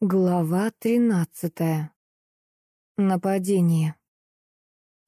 Глава тринадцатая. Нападение.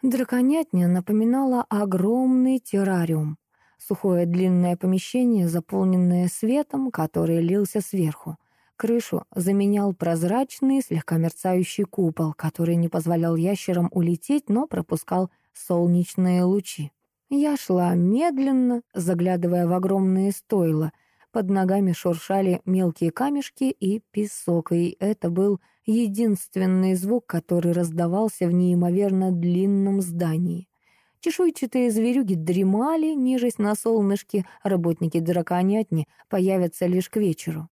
Драконятня напоминала огромный террариум. Сухое длинное помещение, заполненное светом, который лился сверху. Крышу заменял прозрачный, слегка мерцающий купол, который не позволял ящерам улететь, но пропускал солнечные лучи. Я шла медленно, заглядывая в огромные стойла — под ногами шуршали мелкие камешки и песок, и это был единственный звук, который раздавался в неимоверно длинном здании. Чешуйчатые зверюги дремали, нежесть на солнышке, работники драконятни появятся лишь к вечеру.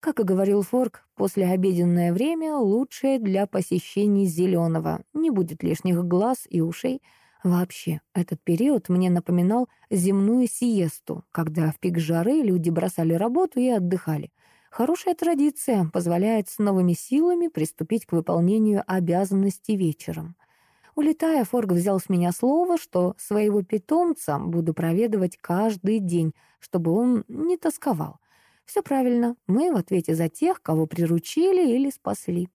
Как и говорил Форк, послеобеденное время лучшее для посещений зеленого. Не будет лишних глаз и ушей — Вообще, этот период мне напоминал земную сиесту, когда в пик жары люди бросали работу и отдыхали. Хорошая традиция позволяет с новыми силами приступить к выполнению обязанностей вечером. Улетая, Форг взял с меня слово, что своего питомца буду проведывать каждый день, чтобы он не тосковал. Все правильно, мы в ответе за тех, кого приручили или спасли.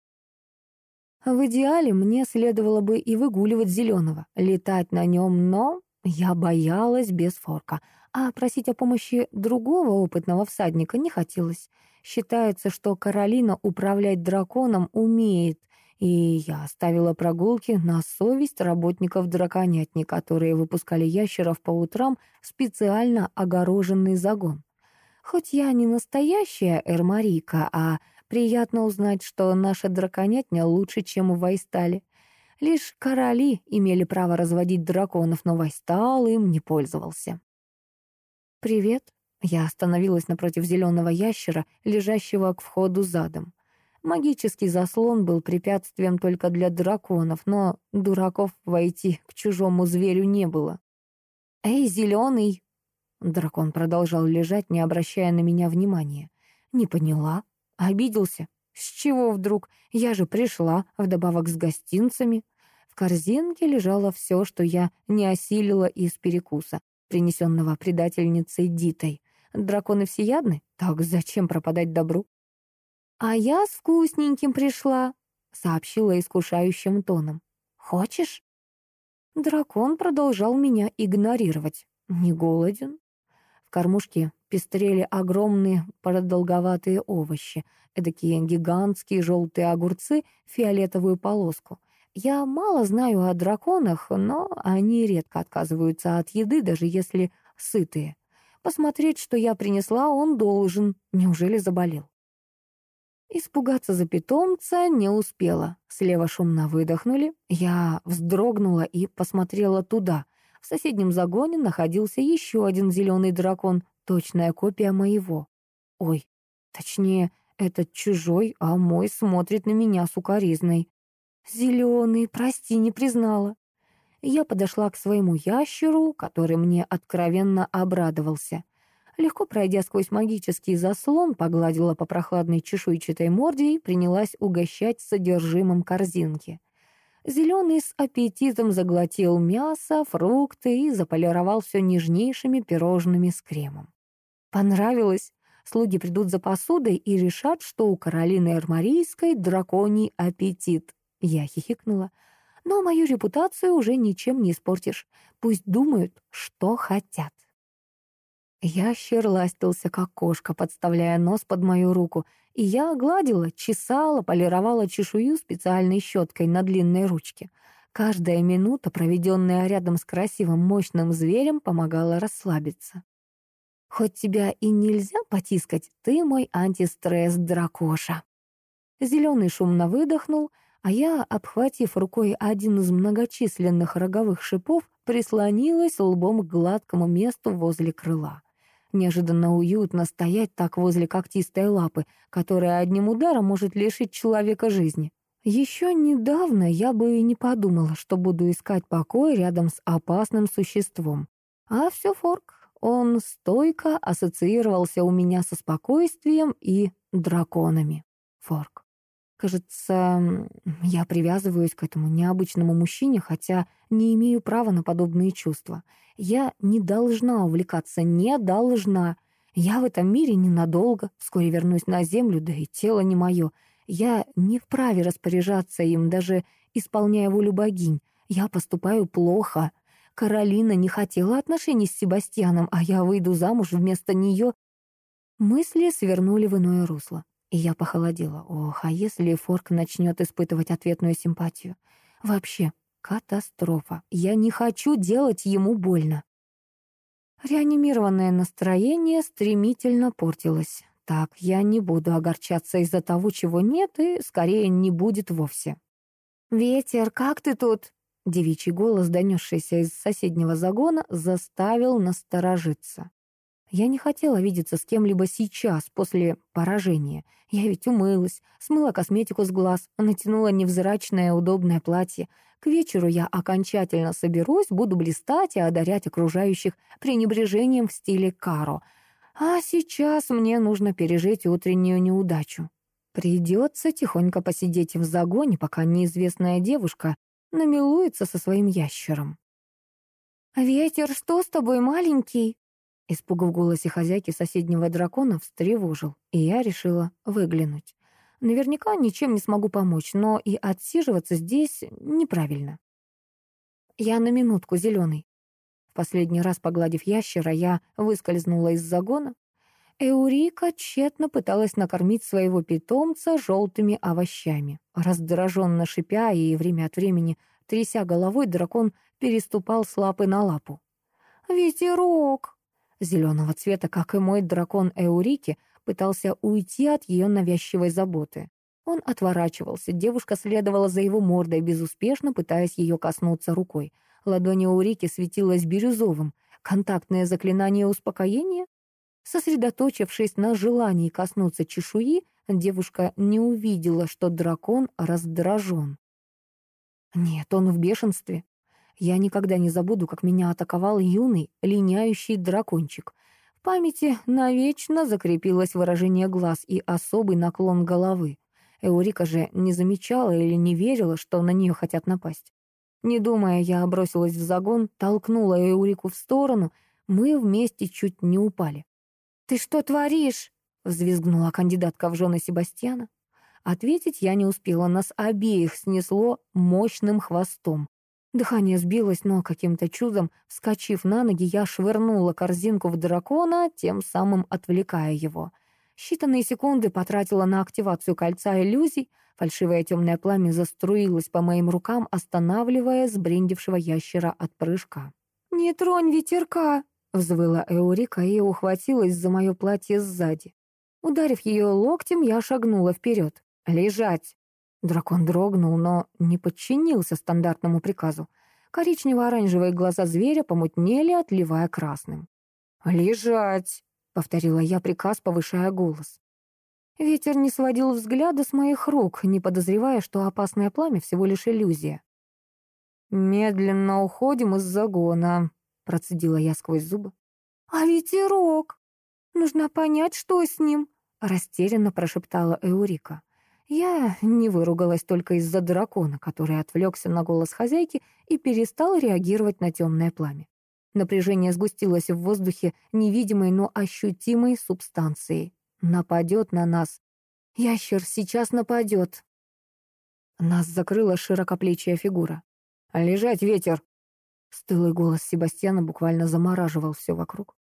В идеале мне следовало бы и выгуливать зеленого, летать на нем, но я боялась без форка, а просить о помощи другого опытного всадника не хотелось. Считается, что Каролина управлять драконом умеет, и я оставила прогулки на совесть работников драконятни, которые выпускали ящеров по утрам в специально огороженный загон. Хоть я не настоящая Эрмарика, а Приятно узнать, что наша драконятня лучше, чем у Вайстали. Лишь короли имели право разводить драконов, но Вайстал им не пользовался. «Привет». Я остановилась напротив зеленого ящера, лежащего к входу задом. Магический заслон был препятствием только для драконов, но дураков войти к чужому зверю не было. «Эй, зеленый!» Дракон продолжал лежать, не обращая на меня внимания. «Не поняла. Обиделся? С чего вдруг? Я же пришла, вдобавок с гостинцами. В корзинке лежало все, что я не осилила из перекуса, принесенного предательницей Дитой. Драконы всеядны? Так зачем пропадать добру? «А я с вкусненьким пришла», — сообщила искушающим тоном. «Хочешь?» Дракон продолжал меня игнорировать. «Не голоден?» В кормушке пестрели огромные продолговатые овощи, эдакие гигантские желтые огурцы в фиолетовую полоску. Я мало знаю о драконах, но они редко отказываются от еды, даже если сытые. Посмотреть, что я принесла, он должен. Неужели заболел? Испугаться за питомца не успела. Слева шумно выдохнули. Я вздрогнула и посмотрела туда. В соседнем загоне находился еще один зеленый дракон, точная копия моего. Ой, точнее, этот чужой, а мой смотрит на меня сукоризной. Зеленый, прости, не признала. Я подошла к своему ящеру, который мне откровенно обрадовался. Легко пройдя сквозь магический заслон, погладила по прохладной чешуйчатой морде и принялась угощать содержимым корзинки. Зеленый с аппетитом заглотил мясо, фрукты и заполировал все нежнейшими пирожными с кремом. Понравилось? Слуги придут за посудой и решат, что у Каролины Эрмарийской драконий аппетит. Я хихикнула. Но мою репутацию уже ничем не испортишь. Пусть думают, что хотят. Ящер ластился, как кошка, подставляя нос под мою руку, и я гладила, чесала, полировала чешую специальной щеткой на длинной ручке. Каждая минута, проведенная рядом с красивым, мощным зверем, помогала расслабиться. Хоть тебя и нельзя потискать, ты мой антистресс, дракоша. Зеленый шумно выдохнул, а я, обхватив рукой один из многочисленных роговых шипов, прислонилась лбом к гладкому месту возле крыла. Неожиданно уютно стоять так возле когтистой лапы, которая одним ударом может лишить человека жизни. Еще недавно я бы и не подумала, что буду искать покой рядом с опасным существом. А все форк. Он стойко ассоциировался у меня со спокойствием и драконами. Форк. Кажется, я привязываюсь к этому необычному мужчине, хотя не имею права на подобные чувства. Я не должна увлекаться, не должна. Я в этом мире ненадолго, вскоре вернусь на землю, да и тело не мое. Я не вправе распоряжаться им, даже исполняя волю богинь. Я поступаю плохо. Каролина не хотела отношений с Себастьяном, а я выйду замуж вместо нее. Мысли свернули в иное русло, и я похолодела. Ох, а если Форк начнет испытывать ответную симпатию? Вообще, катастрофа. Я не хочу делать ему больно. Реанимированное настроение стремительно портилось. Так, я не буду огорчаться из-за того, чего нет, и скорее не будет вовсе. «Ветер, как ты тут?» Девичий голос, донесшийся из соседнего загона, заставил насторожиться. Я не хотела видеться с кем-либо сейчас, после поражения. Я ведь умылась, смыла косметику с глаз, натянула невзрачное удобное платье. К вечеру я окончательно соберусь, буду блистать и одарять окружающих пренебрежением в стиле каро. А сейчас мне нужно пережить утреннюю неудачу. Придется тихонько посидеть в загоне, пока неизвестная девушка намилуется со своим ящером. «Ветер, что с тобой, маленький?» Испуг в голосе хозяйки соседнего дракона встревожил, и я решила выглянуть. Наверняка ничем не смогу помочь, но и отсиживаться здесь неправильно. Я на минутку зеленый. В последний раз, погладив ящера, я выскользнула из загона. Эурика тщетно пыталась накормить своего питомца желтыми овощами. Раздраженно шипя и время от времени тряся головой, дракон переступал с лапы на лапу. «Ветерок!» зеленого цвета, как и мой дракон Эурики, пытался уйти от ее навязчивой заботы. Он отворачивался, девушка следовала за его мордой, безуспешно пытаясь ее коснуться рукой. Ладонь Эурики светилась бирюзовым. Контактное заклинание успокоения? Сосредоточившись на желании коснуться чешуи, девушка не увидела, что дракон раздражен. Нет, он в бешенстве. Я никогда не забуду, как меня атаковал юный, линяющий дракончик. В памяти навечно закрепилось выражение глаз и особый наклон головы. Эурика же не замечала или не верила, что на нее хотят напасть. Не думая, я бросилась в загон, толкнула Эурику в сторону, мы вместе чуть не упали. «Ты что творишь?» — взвизгнула кандидатка в жены Себастьяна. Ответить я не успела, нас обеих снесло мощным хвостом. Дыхание сбилось, но каким-то чудом, вскочив на ноги, я швырнула корзинку в дракона, тем самым отвлекая его. Считанные секунды потратила на активацию кольца иллюзий, фальшивое темное пламя заструилось по моим рукам, останавливая сбрендившего ящера от прыжка. «Не тронь ветерка!» — взвыла Эурика и ухватилась за мое платье сзади. Ударив ее локтем, я шагнула вперед. «Лежать!» Дракон дрогнул, но не подчинился стандартному приказу. Коричнево-оранжевые глаза зверя помутнели, отливая красным. «Лежать!» — повторила я приказ, повышая голос. Ветер не сводил взгляда с моих рук, не подозревая, что опасное пламя всего лишь иллюзия. «Медленно уходим из загона», — процедила я сквозь зубы. «А ветерок! Нужно понять, что с ним», — растерянно прошептала Эурика. Я не выругалась только из-за дракона, который отвлекся на голос хозяйки и перестал реагировать на темное пламя. Напряжение сгустилось в воздухе невидимой, но ощутимой субстанцией. Нападет на нас. Ящер сейчас нападет. Нас закрыла широкоплечья фигура. «Лежать, ветер!» Стылый голос Себастьяна буквально замораживал все вокруг.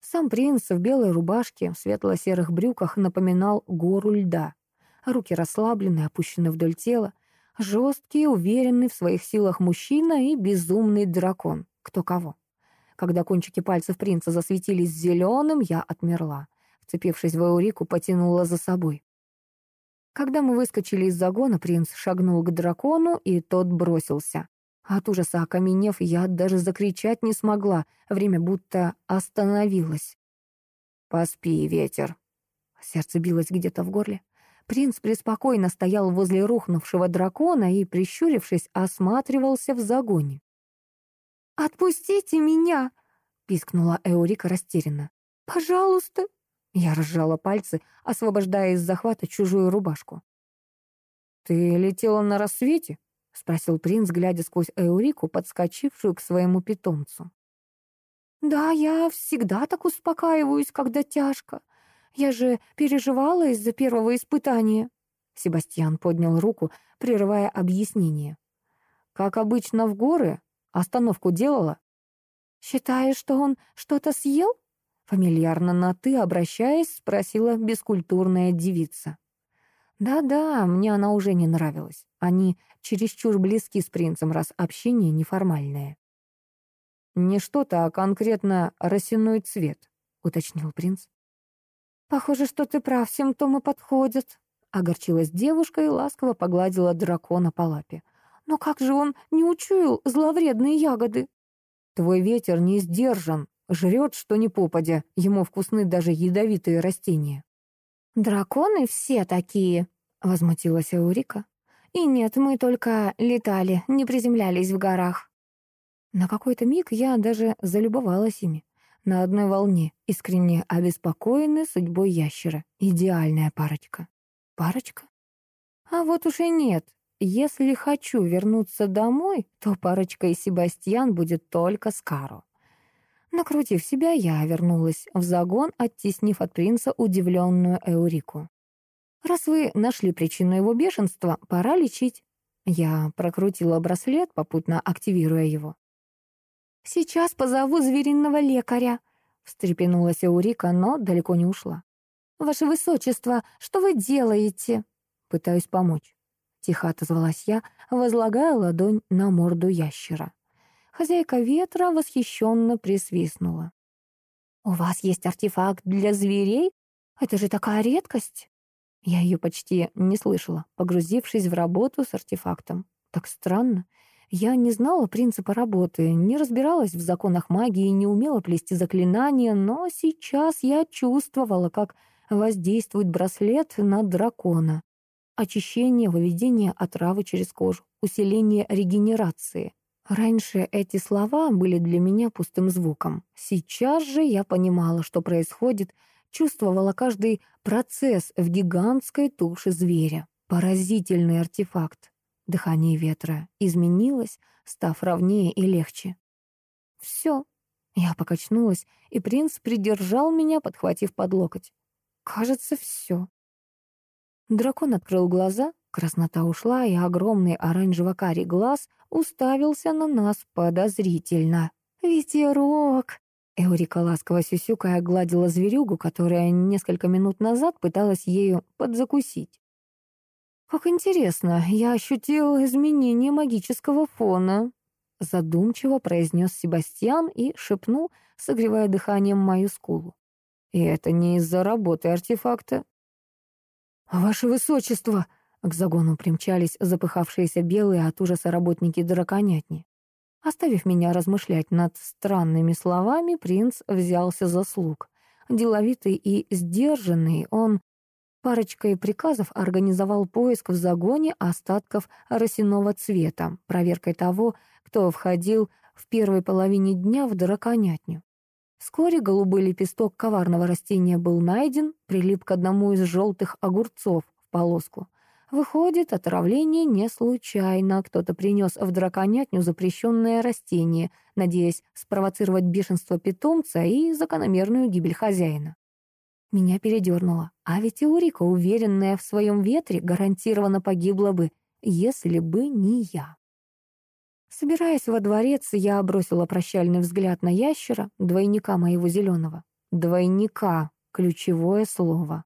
Сам принц в белой рубашке, в светло-серых брюках напоминал гору льда руки расслаблены, опущены вдоль тела. Жесткий, уверенный в своих силах мужчина и безумный дракон. Кто кого. Когда кончики пальцев принца засветились зеленым, я отмерла. Вцепившись в Эурику, потянула за собой. Когда мы выскочили из загона, принц шагнул к дракону, и тот бросился. От ужаса окаменев, я даже закричать не смогла. Время будто остановилось. «Поспи, ветер». Сердце билось где-то в горле. Принц преспокойно стоял возле рухнувшего дракона и, прищурившись, осматривался в загоне. «Отпустите меня!» — пискнула Эурика растерянно. «Пожалуйста!» Я разжала пальцы, освобождая из захвата чужую рубашку. «Ты летела на рассвете?» — спросил принц, глядя сквозь Эурику, подскочившую к своему питомцу. «Да, я всегда так успокаиваюсь, когда тяжко. Я же переживала из-за первого испытания». Себастьян поднял руку, прерывая объяснение. «Как обычно в горы? Остановку делала?» «Считаешь, что он что-то съел?» Фамильярно на «ты», обращаясь, спросила бескультурная девица. Да-да, мне она уже не нравилась. Они чересчур близки с принцем, раз общение неформальное. «Не что-то, а конкретно росяной цвет», — уточнил принц. «Похоже, что ты прав, симптомы подходят», — огорчилась девушка и ласково погладила дракона по лапе. «Но как же он не учуял зловредные ягоды?» «Твой ветер не сдержан, жрет, что ни попадя, ему вкусны даже ядовитые растения». «Драконы все такие», — возмутилась Эурика. «И нет, мы только летали, не приземлялись в горах». На какой-то миг я даже залюбовалась ими. На одной волне, искренне обеспокоены судьбой ящера. Идеальная парочка. Парочка? А вот уж и нет. Если хочу вернуться домой, то парочка и Себастьян будет только с Каро. Накрутив себя, я вернулась в загон, оттеснив от принца удивленную Эурику. «Раз вы нашли причину его бешенства, пора лечить». Я прокрутила браслет, попутно активируя его. «Сейчас позову звериного лекаря», — встрепенулась Эурика, но далеко не ушла. «Ваше высочество, что вы делаете?» «Пытаюсь помочь», — тихо отозвалась я, возлагая ладонь на морду ящера. Хозяйка ветра восхищенно присвистнула. «У вас есть артефакт для зверей? Это же такая редкость!» Я ее почти не слышала, погрузившись в работу с артефактом. Так странно. Я не знала принципа работы, не разбиралась в законах магии, не умела плести заклинания, но сейчас я чувствовала, как воздействует браслет на дракона. Очищение, выведение отравы через кожу, усиление регенерации. Раньше эти слова были для меня пустым звуком. Сейчас же я понимала, что происходит, чувствовала каждый процесс в гигантской туше зверя. Поразительный артефакт. Дыхание ветра изменилось, став ровнее и легче. «Все». Я покачнулась, и принц придержал меня, подхватив под локоть. «Кажется, все». Дракон открыл глаза, краснота ушла, и огромный оранжево-карий глаз уставился на нас подозрительно. «Ветерок!» Эурика ласково сюсюкая гладила зверюгу, которая несколько минут назад пыталась ею подзакусить. «Как интересно, я ощутил изменение магического фона», задумчиво произнес Себастьян и шепнул, согревая дыханием мою скулу. «И это не из-за работы артефакта». «Ваше высочество!» К загону примчались запыхавшиеся белые от ужаса работники драконятни. Оставив меня размышлять над странными словами, принц взялся за слуг. Деловитый и сдержанный, он Парочкой приказов организовал поиск в загоне остатков росяного цвета, проверкой того, кто входил в первой половине дня в драконятню. Вскоре голубой лепесток коварного растения был найден, прилип к одному из желтых огурцов в полоску. Выходит, отравление не случайно. Кто-то принес в драконятню запрещенное растение, надеясь спровоцировать бешенство питомца и закономерную гибель хозяина. Меня передернуло. А ведь Эурика, уверенная в своем ветре, гарантированно погибла бы, если бы не я. Собираясь во дворец, я бросила прощальный взгляд на ящера, двойника моего зеленого. Двойника — ключевое слово.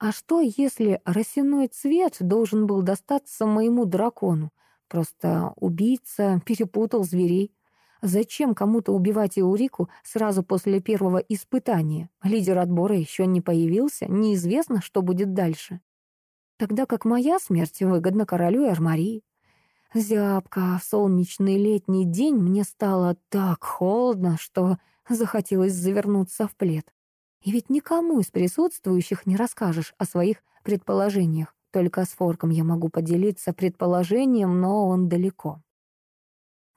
А что, если росяной цвет должен был достаться моему дракону? Просто убийца перепутал зверей. Зачем кому-то убивать Эурику сразу после первого испытания? Лидер отбора еще не появился, неизвестно, что будет дальше. Тогда как моя смерть выгодна королю и Армарии. Зябко, в солнечный летний день мне стало так холодно, что захотелось завернуться в плед. И ведь никому из присутствующих не расскажешь о своих предположениях. Только с Форком я могу поделиться предположением, но он далеко.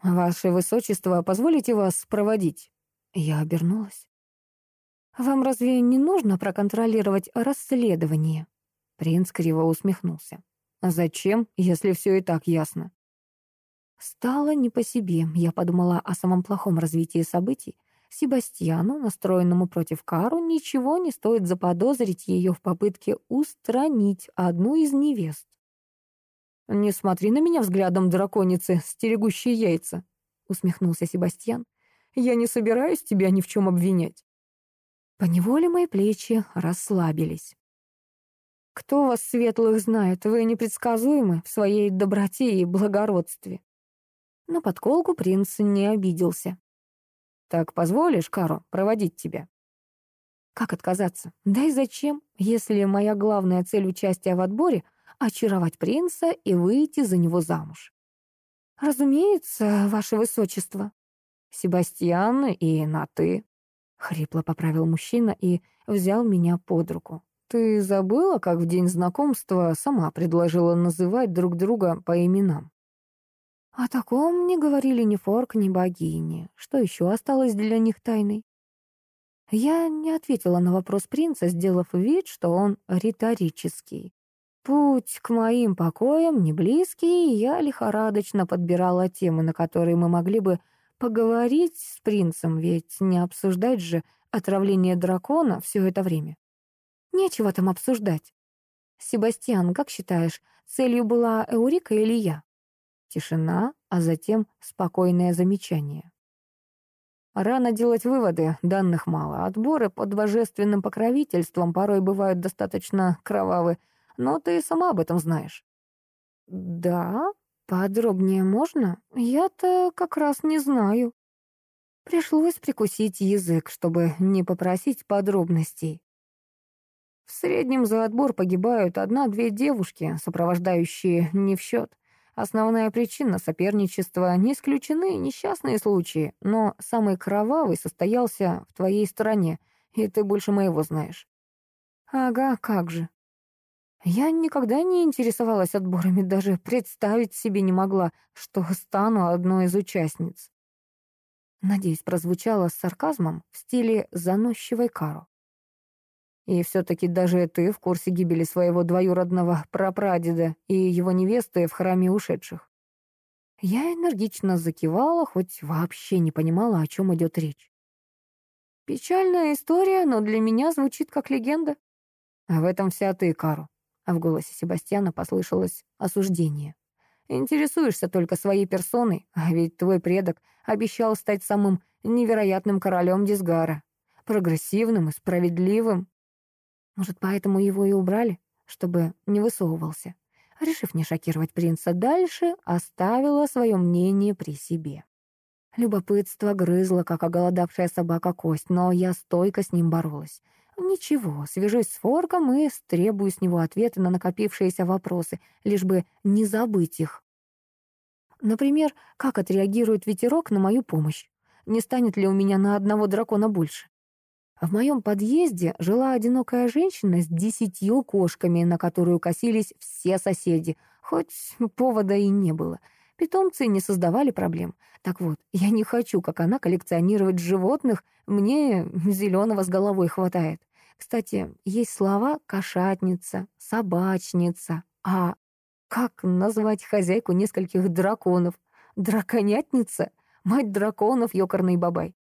«Ваше высочество, позволите вас проводить?» Я обернулась. «Вам разве не нужно проконтролировать расследование?» Принц криво усмехнулся. «Зачем, если все и так ясно?» Стало не по себе. Я подумала о самом плохом развитии событий. Себастьяну, настроенному против Кару, ничего не стоит заподозрить ее в попытке устранить одну из невест. «Не смотри на меня взглядом драконицы, стерегущей яйца», — усмехнулся Себастьян. «Я не собираюсь тебя ни в чем обвинять». Поневоле мои плечи расслабились. «Кто вас, светлых, знает? Вы непредсказуемы в своей доброте и благородстве». На подколку принц не обиделся. «Так позволишь, Кару, проводить тебя?» «Как отказаться? Да и зачем, если моя главная цель участия в отборе — очаровать принца и выйти за него замуж?» «Разумеется, ваше высочество». «Себастьян и на «ты», — хрипло поправил мужчина и взял меня под руку. «Ты забыла, как в день знакомства сама предложила называть друг друга по именам?» О таком не говорили ни Форк, ни богини. Что еще осталось для них тайной? Я не ответила на вопрос принца, сделав вид, что он риторический. Путь к моим покоям не близкий, и я лихорадочно подбирала темы, на которые мы могли бы поговорить с принцем, ведь не обсуждать же отравление дракона все это время. Нечего там обсуждать. Себастьян, как считаешь, целью была Эурика или я? Тишина, а затем спокойное замечание. Рано делать выводы, данных мало. Отборы под божественным покровительством порой бывают достаточно кровавы, но ты сама об этом знаешь. Да, подробнее можно? Я-то как раз не знаю. Пришлось прикусить язык, чтобы не попросить подробностей. В среднем за отбор погибают одна-две девушки, сопровождающие не в счет. Основная причина соперничества не исключены несчастные случаи, но самый кровавый состоялся в твоей стороне, и ты больше моего знаешь. Ага, как же. Я никогда не интересовалась отборами, даже представить себе не могла, что стану одной из участниц. Надеюсь, прозвучало с сарказмом в стиле заносчивой кару. И все-таки даже ты в курсе гибели своего двоюродного прапрадеда и его невесты в храме ушедших. Я энергично закивала, хоть вообще не понимала, о чем идет речь. Печальная история, но для меня звучит как легенда. А в этом вся ты, Кару. А в голосе Себастьяна послышалось осуждение. Интересуешься только своей персоной, а ведь твой предок обещал стать самым невероятным королем Дисгара. Прогрессивным и справедливым, может, поэтому его и убрали, чтобы не высовывался. Решив не шокировать принца дальше, оставила свое мнение при себе. Любопытство грызло, как оголодавшая собака кость, но я стойко с ним боролась. Ничего, свяжусь с Форком и стребую с него ответы на накопившиеся вопросы, лишь бы не забыть их. Например, как отреагирует ветерок на мою помощь? Не станет ли у меня на одного дракона больше? В моем подъезде жила одинокая женщина с десятью кошками, на которую косились все соседи, хоть повода и не было. Питомцы не создавали проблем. Так вот, я не хочу, как она, коллекционировать животных, мне зеленого с головой хватает. Кстати, есть слова «кошатница», «собачница», а как назвать хозяйку нескольких драконов? Драконятница? Мать драконов, ёкарный бабай.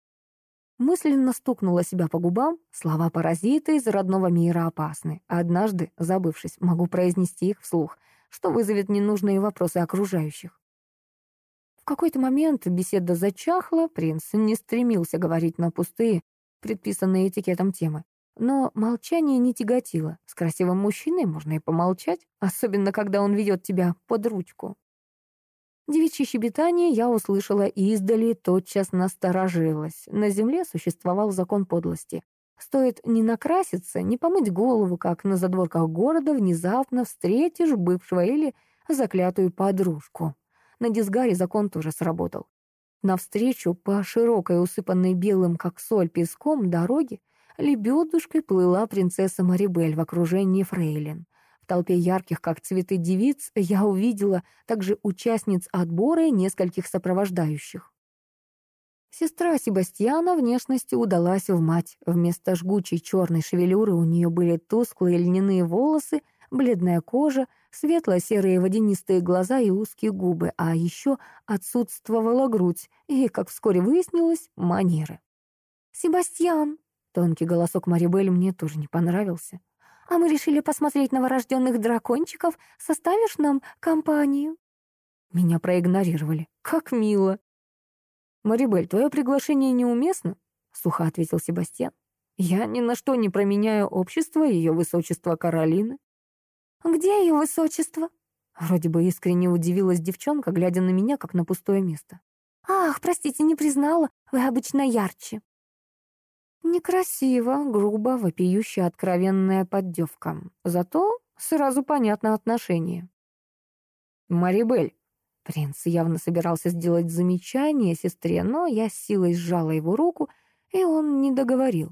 Мысленно стукнула себя по губам. Слова паразиты из родного мира опасны. Однажды, забывшись, могу произнести их вслух, что вызовет ненужные вопросы окружающих. В какой-то момент беседа зачахла, принц не стремился говорить на пустые, предписанные этикетом темы. Но молчание не тяготило. С красивым мужчиной можно и помолчать, особенно когда он ведет тебя под ручку. Девичье щебетание я услышала издали, тотчас насторожилась. На земле существовал закон подлости. Стоит не накраситься, не помыть голову, как на задворках города внезапно встретишь бывшего или заклятую подружку. На дисгаре закон тоже сработал. Навстречу по широкой, усыпанной белым, как соль, песком дороге лебедушкой плыла принцесса Марибель в окружении фрейлин. В толпе ярких, как цветы девиц, я увидела также участниц отбора и нескольких сопровождающих. Сестра Себастьяна внешностью удалась в мать. Вместо жгучей черной шевелюры у нее были тусклые льняные волосы, бледная кожа, светло-серые водянистые глаза и узкие губы, а еще отсутствовала грудь и, как вскоре выяснилось, манеры. «Себастьян!» Тонкий голосок Марибель мне тоже не понравился. «А мы решили посмотреть новорожденных дракончиков. Составишь нам компанию?» Меня проигнорировали. Как мило. «Марибель, твое приглашение неуместно?» — сухо ответил Себастьян. «Я ни на что не променяю общество ее высочества Каролины». «Где ее высочество?» Вроде бы искренне удивилась девчонка, глядя на меня, как на пустое место. «Ах, простите, не признала, вы обычно ярче». Некрасиво, грубо, вопиющая откровенная поддевка. Зато сразу понятно отношение. «Марибель». Принц явно собирался сделать замечание сестре, но я с силой сжала его руку, и он не договорил.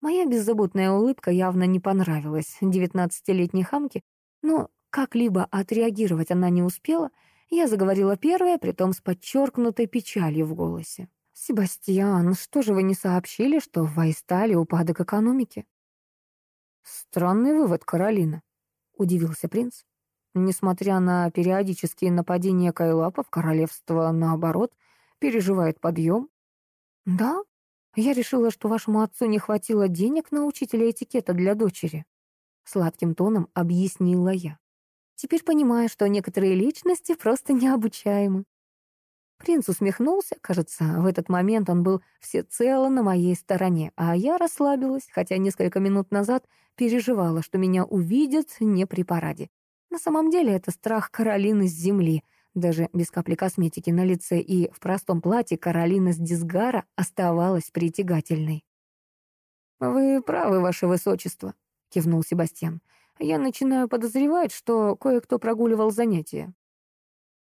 Моя беззаботная улыбка явно не понравилась девятнадцатилетней хамке, но как-либо отреагировать она не успела. Я заговорила первая, притом с подчеркнутой печалью в голосе. «Себастьян, что же вы не сообщили, что в Вайстале упадок экономики?» «Странный вывод, Каролина», — удивился принц. Несмотря на периодические нападения кайлапов, королевство, наоборот, переживает подъем. «Да? Я решила, что вашему отцу не хватило денег на учителя этикета для дочери», — сладким тоном объяснила я. Теперь понимаю, что некоторые личности просто необучаемы. Принц усмехнулся, кажется, в этот момент он был всецело на моей стороне, а я расслабилась, хотя несколько минут назад переживала, что меня увидят не при параде. На самом деле это страх Каролины с земли. Даже без капли косметики на лице и в простом платье Каролина с Дисгара оставалась притягательной. «Вы правы, ваше высочество», — кивнул Себастьян я начинаю подозревать, что кое-кто прогуливал занятия.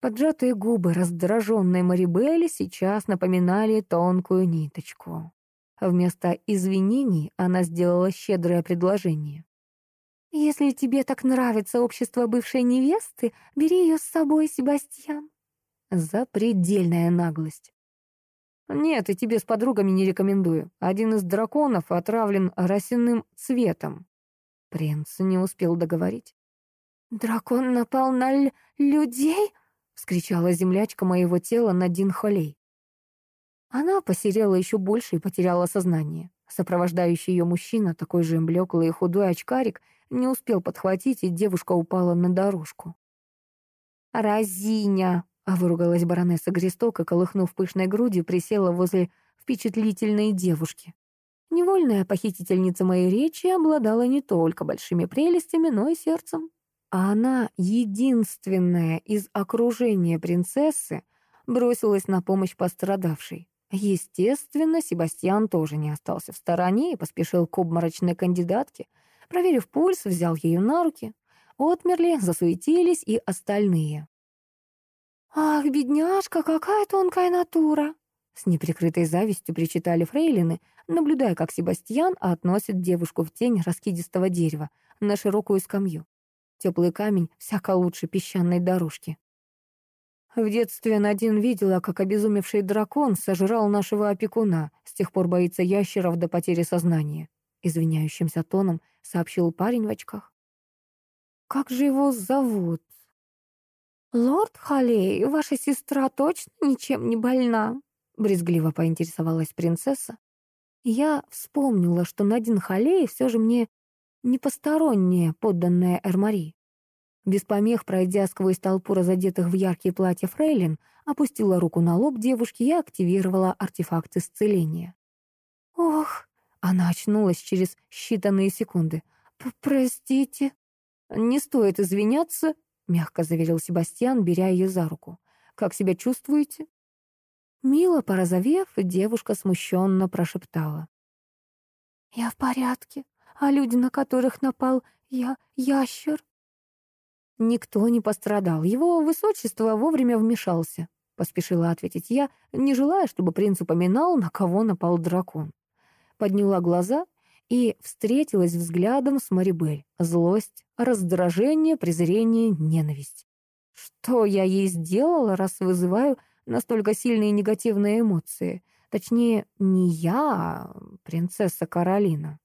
Поджатые губы раздраженной Марибели сейчас напоминали тонкую ниточку. Вместо извинений она сделала щедрое предложение. «Если тебе так нравится общество бывшей невесты, бери ее с собой, Себастьян». Запредельная наглость. «Нет, и тебе с подругами не рекомендую. Один из драконов отравлен росяным цветом. Принц не успел договорить. «Дракон напал на людей?» — вскричала землячка моего тела Надин Холей. Она посерела еще больше и потеряла сознание. Сопровождающий ее мужчина, такой же блеклый и худой очкарик, не успел подхватить, и девушка упала на дорожку. «Разиня!» — выругалась баронесса Гресток и, колыхнув пышной грудью, присела возле впечатлительной девушки. Невольная похитительница моей речи обладала не только большими прелестями, но и сердцем. А она, единственная из окружения принцессы, бросилась на помощь пострадавшей. Естественно, Себастьян тоже не остался в стороне и поспешил к обморочной кандидатке. Проверив пульс, взял ее на руки. Отмерли, засуетились и остальные. «Ах, бедняжка, какая тонкая натура!» С неприкрытой завистью причитали фрейлины, наблюдая, как Себастьян относит девушку в тень раскидистого дерева на широкую скамью. Теплый камень всяко лучше песчаной дорожки. В детстве Надин видела, как обезумевший дракон сожрал нашего опекуна, с тех пор боится ящеров до потери сознания. Извиняющимся тоном сообщил парень в очках. «Как же его зовут?» «Лорд Халей, ваша сестра точно ничем не больна?» Брезгливо поинтересовалась принцесса. Я вспомнила, что Надин Халей все же мне не посторонняя, подданная Эрмари. Без помех, пройдя сквозь толпу разодетых в яркие платья фрейлин, опустила руку на лоб девушки и активировала артефакт исцеления. «Ох!» — она очнулась через считанные секунды. «Простите». «Не стоит извиняться», — мягко заверил Себастьян, беря ее за руку. «Как себя чувствуете?» Мило порозовев, девушка смущенно прошептала. «Я в порядке, а люди, на которых напал я, ящер?» Никто не пострадал, его высочество вовремя вмешался, поспешила ответить я, не желая, чтобы принц упоминал, на кого напал дракон. Подняла глаза и встретилась взглядом с Марибель. Злость, раздражение, презрение, ненависть. Что я ей сделала, раз вызываю настолько сильные негативные эмоции. Точнее, не я, а принцесса Каролина.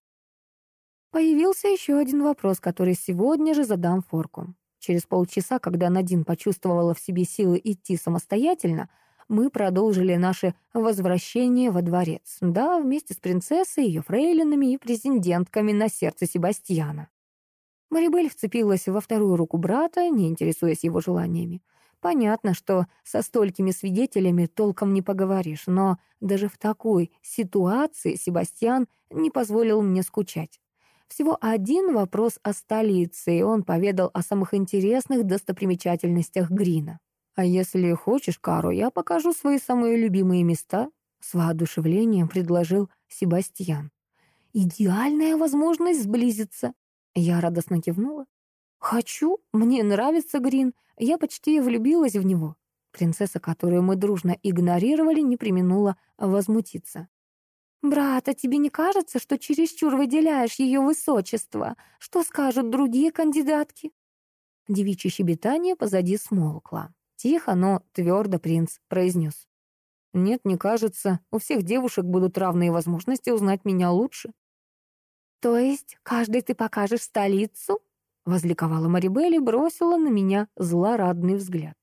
Появился еще один вопрос, который сегодня же задам Форку. Через полчаса, когда Надин почувствовала в себе силы идти самостоятельно, мы продолжили наше возвращение во дворец. Да, вместе с принцессой, ее фрейлинами и президентками на сердце Себастьяна. Марибель вцепилась во вторую руку брата, не интересуясь его желаниями. Понятно, что со столькими свидетелями толком не поговоришь, но даже в такой ситуации Себастьян не позволил мне скучать. Всего один вопрос о столице, и он поведал о самых интересных достопримечательностях Грина. «А если хочешь, Каро, я покажу свои самые любимые места», — с воодушевлением предложил Себастьян. «Идеальная возможность сблизиться». Я радостно кивнула. «Хочу, мне нравится Грин, я почти влюбилась в него». Принцесса, которую мы дружно игнорировали, не применула возмутиться. «Брат, а тебе не кажется, что чересчур выделяешь ее высочество? Что скажут другие кандидатки?» Девичье щебетание позади смолкло. Тихо, но твердо принц произнес. «Нет, не кажется. У всех девушек будут равные возможности узнать меня лучше». «То есть каждой ты покажешь столицу?» Возликовала Марибель и бросила на меня злорадный взгляд.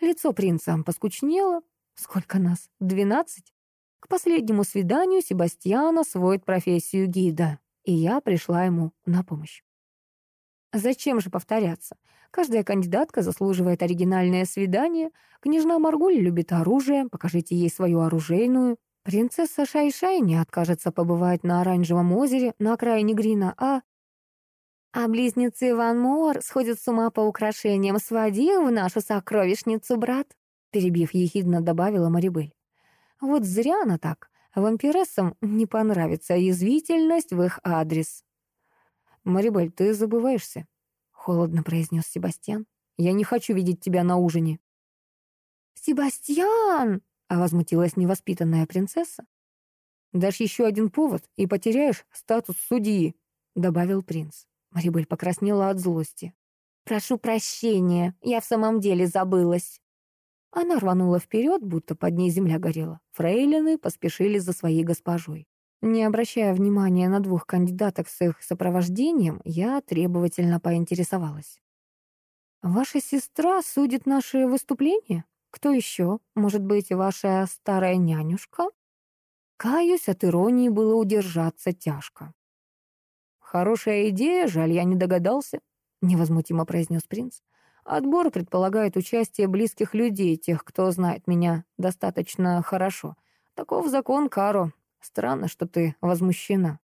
Лицо принца поскучнело. Сколько нас? Двенадцать? К последнему свиданию Себастьян освоит профессию гида, и я пришла ему на помощь. Зачем же повторяться? Каждая кандидатка заслуживает оригинальное свидание. Княжна Маргуль любит оружие, покажите ей свою оружейную. Принцесса Шай-Шай не откажется побывать на Оранжевом озере на окраине Грина, а... А близнецы Ван Мор сходят с ума по украшениям. Своди в нашу сокровищницу, брат, перебив ехидно, добавила Марибель. Вот зря она так. Вампирессам не понравится язвительность в их адрес. «Марибель, ты забываешься», — холодно произнес Себастьян. «Я не хочу видеть тебя на ужине». «Себастьян!» — возмутилась невоспитанная принцесса. «Дашь еще один повод и потеряешь статус судьи», — добавил принц. Марибель покраснела от злости. «Прошу прощения, я в самом деле забылась». Она рванула вперед, будто под ней земля горела. Фрейлины поспешили за своей госпожой. Не обращая внимания на двух кандидаток с их сопровождением, я требовательно поинтересовалась. «Ваша сестра судит наши выступления? Кто еще? Может быть, ваша старая нянюшка?» Каюсь, от иронии было удержаться тяжко. «Хорошая идея, жаль, я не догадался», — невозмутимо произнес принц. Отбор предполагает участие близких людей, тех, кто знает меня достаточно хорошо. Таков закон Каро. Странно, что ты возмущена.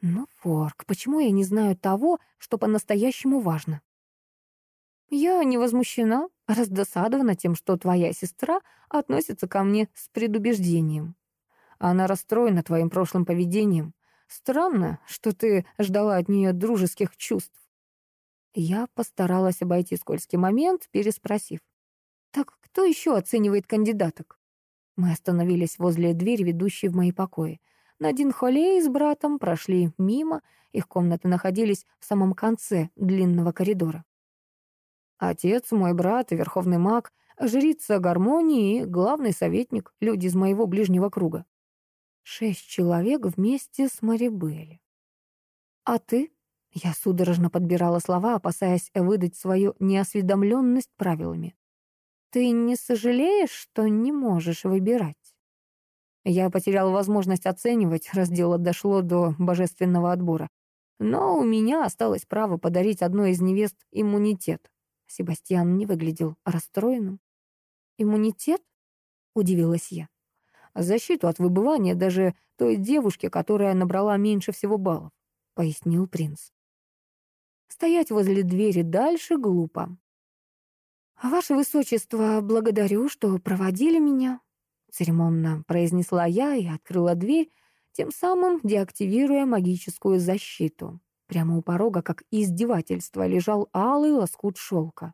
Ну, Форк, почему я не знаю того, что по-настоящему важно? Я не возмущена, раздосадована тем, что твоя сестра относится ко мне с предубеждением. Она расстроена твоим прошлым поведением. Странно, что ты ждала от нее дружеских чувств. Я постаралась обойти скользкий момент, переспросив. «Так кто еще оценивает кандидаток?» Мы остановились возле двери, ведущей в мои покои. Надин Холей с братом прошли мимо, их комнаты находились в самом конце длинного коридора. Отец, мой брат верховный маг, жрица гармонии главный советник, люди из моего ближнего круга. Шесть человек вместе с Марибелли. «А ты?» Я судорожно подбирала слова, опасаясь выдать свою неосведомленность правилами. «Ты не сожалеешь, что не можешь выбирать?» Я потерял возможность оценивать, раз дело дошло до божественного отбора. Но у меня осталось право подарить одной из невест иммунитет. Себастьян не выглядел расстроенным. «Иммунитет?» — удивилась я. «Защиту от выбывания даже той девушки, которая набрала меньше всего баллов», — пояснил принц. Стоять возле двери дальше глупо. «Ваше Высочество, благодарю, что проводили меня», — церемонно произнесла я и открыла дверь, тем самым деактивируя магическую защиту. Прямо у порога, как издевательство, лежал алый лоскут шелка.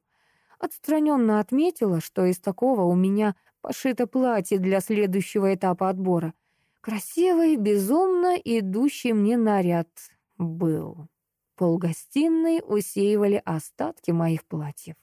Отстраненно отметила, что из такого у меня пошито платье для следующего этапа отбора. Красивый, безумно идущий мне наряд был. Полгостиной усеивали остатки моих платьев.